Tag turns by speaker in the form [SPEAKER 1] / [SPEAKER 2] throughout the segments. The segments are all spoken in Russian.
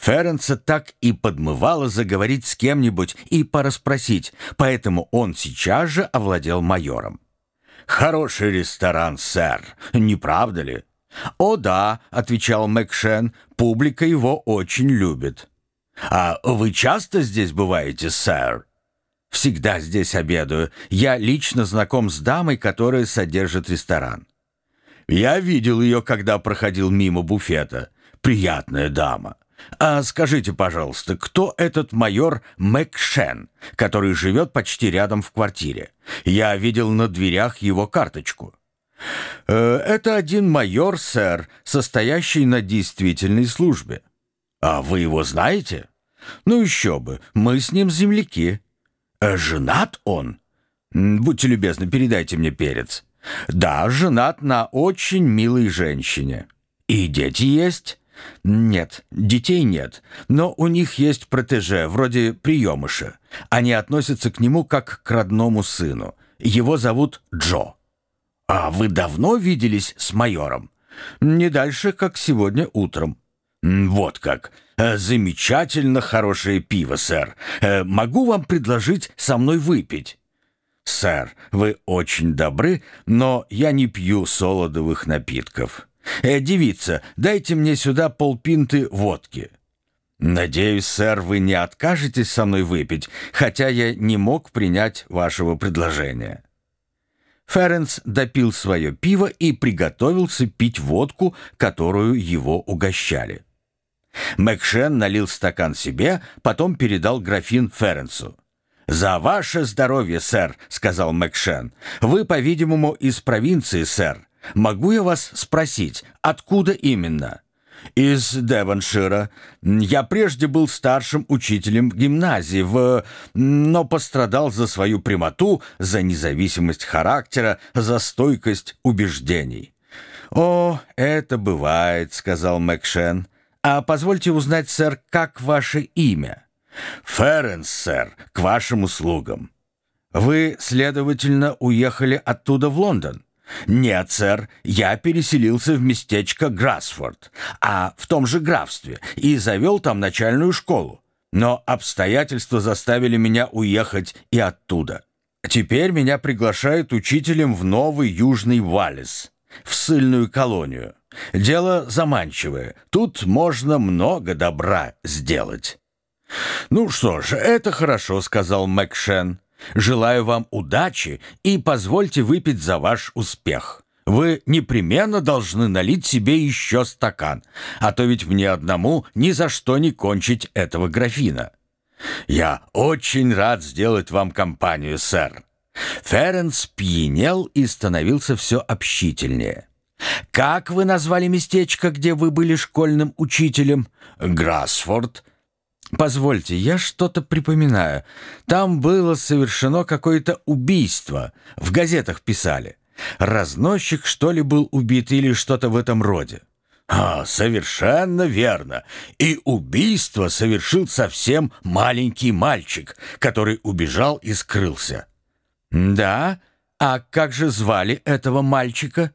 [SPEAKER 1] Ференса так и подмывало заговорить с кем-нибудь и порасспросить, поэтому он сейчас же овладел майором. «Хороший ресторан, сэр, не правда ли?» «О да», — отвечал Мэкшен, — «публика его очень любит». «А вы часто здесь бываете, сэр?» «Всегда здесь обедаю. Я лично знаком с дамой, которая содержит ресторан». «Я видел ее, когда проходил мимо буфета. Приятная дама. А скажите, пожалуйста, кто этот майор Мэкшен, который живет почти рядом в квартире? Я видел на дверях его карточку». «Э, «Это один майор, сэр, состоящий на действительной службе». «А вы его знаете?» «Ну еще бы, мы с ним земляки». «Э, «Женат он?» «Будьте любезны, передайте мне перец». «Да, женат на очень милой женщине». «И дети есть?» «Нет, детей нет, но у них есть протеже, вроде приемыша. Они относятся к нему как к родному сыну. Его зовут Джо». «А вы давно виделись с майором?» «Не дальше, как сегодня утром». «Вот как. Э, замечательно хорошее пиво, сэр. Э, могу вам предложить со мной выпить?» «Сэр, вы очень добры, но я не пью солодовых напитков. Э, девица, дайте мне сюда полпинты водки». «Надеюсь, сэр, вы не откажетесь со мной выпить, хотя я не мог принять вашего предложения». Ференс допил свое пиво и приготовился пить водку, которую его угощали. Мэкшен налил стакан себе, потом передал графин Ференсу. «За ваше здоровье, сэр», — сказал Мэкшен. «Вы, по-видимому, из провинции, сэр. Могу я вас спросить, откуда именно?» из Девоншира. Я прежде был старшим учителем в гимназии, в... но пострадал за свою прямоту, за независимость характера, за стойкость убеждений. «О, это бывает», — сказал Мэкшен. «А позвольте узнать, сэр, как ваше имя?» «Ференс, сэр, к вашим услугам». «Вы, следовательно, уехали оттуда в Лондон?» «Нет, сэр, я переселился в местечко Грасфорд, а в том же графстве, и завел там начальную школу. Но обстоятельства заставили меня уехать и оттуда. Теперь меня приглашают учителем в Новый Южный Валлис, в ссыльную колонию. Дело заманчивое, тут можно много добра сделать». «Ну что ж, это хорошо», — сказал Мэкшен. Желаю вам удачи и позвольте выпить за ваш успех. Вы непременно должны налить себе еще стакан, а то ведь мне одному ни за что не кончить этого графина. Я очень рад сделать вам компанию, сэр. Ференс пьянел и становился все общительнее. «Как вы назвали местечко, где вы были школьным учителем?» «Грасфорд», «Позвольте, я что-то припоминаю. Там было совершено какое-то убийство. В газетах писали. Разносчик, что ли, был убит или что-то в этом роде». «А, совершенно верно. И убийство совершил совсем маленький мальчик, который убежал и скрылся». «Да? А как же звали этого мальчика?»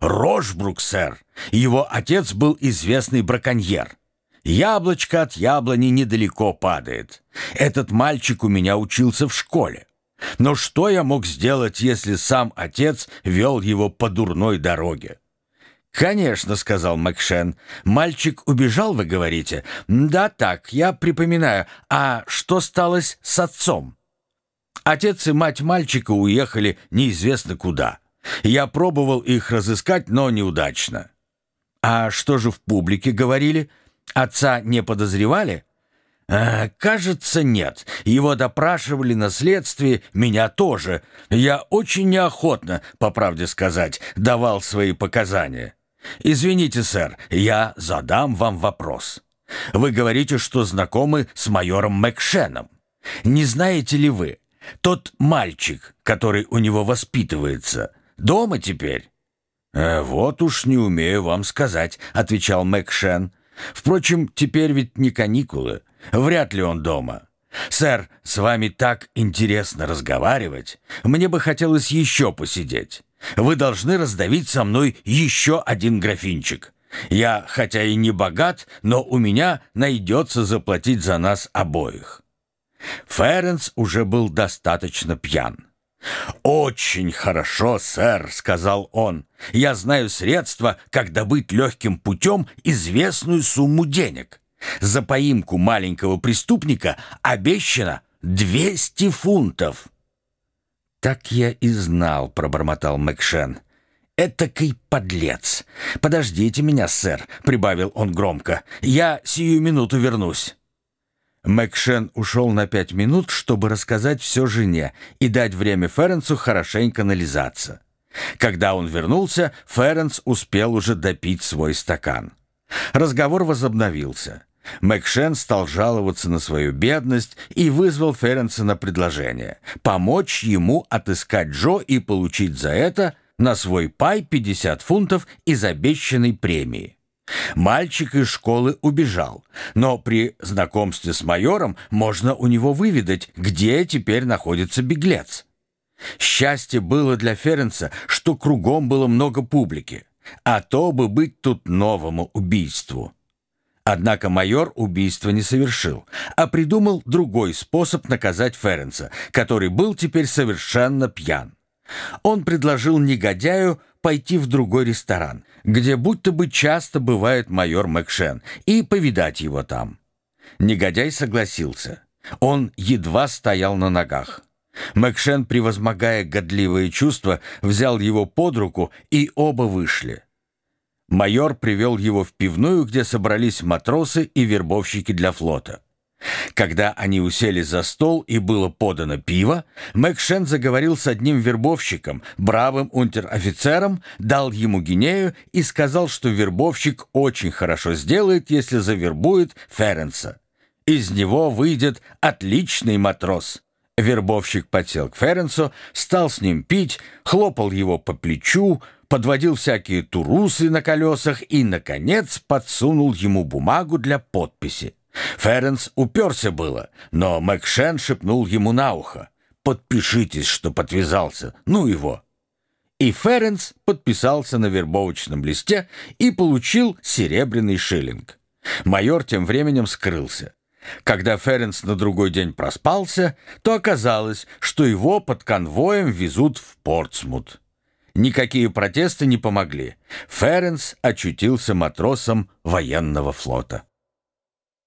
[SPEAKER 1] «Рожбрук, сэр. Его отец был известный браконьер». Яблочко от яблони недалеко падает. Этот мальчик у меня учился в школе. Но что я мог сделать, если сам отец вел его по дурной дороге? «Конечно», — сказал Макшен. «Мальчик убежал, вы говорите?» «Да, так, я припоминаю. А что сталось с отцом?» Отец и мать мальчика уехали неизвестно куда. Я пробовал их разыскать, но неудачно. «А что же в публике говорили?» Отца не подозревали? А, кажется, нет. Его допрашивали на следствии, меня тоже. Я очень неохотно, по правде сказать, давал свои показания. Извините, сэр, я задам вам вопрос. Вы говорите, что знакомы с майором Мэкшеном. Не знаете ли вы, тот мальчик, который у него воспитывается, дома теперь? «Э, «Вот уж не умею вам сказать», — отвечал Мэкшен. Впрочем, теперь ведь не каникулы. Вряд ли он дома. Сэр, с вами так интересно разговаривать. Мне бы хотелось еще посидеть. Вы должны раздавить со мной еще один графинчик. Я, хотя и не богат, но у меня найдется заплатить за нас обоих». Ференс уже был достаточно пьян. «Очень хорошо, сэр», — сказал он. «Я знаю средства, как добыть легким путем известную сумму денег. За поимку маленького преступника обещано 200 фунтов». «Так я и знал», — пробормотал Мэкшен. «Этакий подлец! Подождите меня, сэр», — прибавил он громко. «Я сию минуту вернусь». Мэкшен ушел на пять минут, чтобы рассказать все жене и дать время Ференсу хорошенько нализаться. Когда он вернулся, Ференс успел уже допить свой стакан. Разговор возобновился. Мэкшен стал жаловаться на свою бедность и вызвал Ференса на предложение помочь ему отыскать Джо и получить за это на свой пай 50 фунтов из обещанной премии. Мальчик из школы убежал, но при знакомстве с майором можно у него выведать, где теперь находится беглец. Счастье было для Ференса, что кругом было много публики, а то бы быть тут новому убийству. Однако майор убийство не совершил, а придумал другой способ наказать Ференса, который был теперь совершенно пьян. Он предложил негодяю пойти в другой ресторан, где будто бы часто бывает майор Мэкшен, и повидать его там. Негодяй согласился. Он едва стоял на ногах. Мэкшен, превозмогая годливые чувства, взял его под руку, и оба вышли. Майор привел его в пивную, где собрались матросы и вербовщики для флота. Когда они усели за стол и было подано пиво, Мэкшен заговорил с одним вербовщиком, бравым унтер-офицером, дал ему гинею и сказал, что вербовщик очень хорошо сделает, если завербует Ференса. Из него выйдет отличный матрос. Вербовщик подсел к Ференсу, стал с ним пить, хлопал его по плечу, подводил всякие турусы на колесах и, наконец, подсунул ему бумагу для подписи. Ференс уперся было, но Мэкшен шепнул ему на ухо. «Подпишитесь, что подвязался. Ну его!» И Ференс подписался на вербовочном листе и получил серебряный шиллинг. Майор тем временем скрылся. Когда Ференс на другой день проспался, то оказалось, что его под конвоем везут в Портсмут. Никакие протесты не помогли. Ференс очутился матросом военного флота.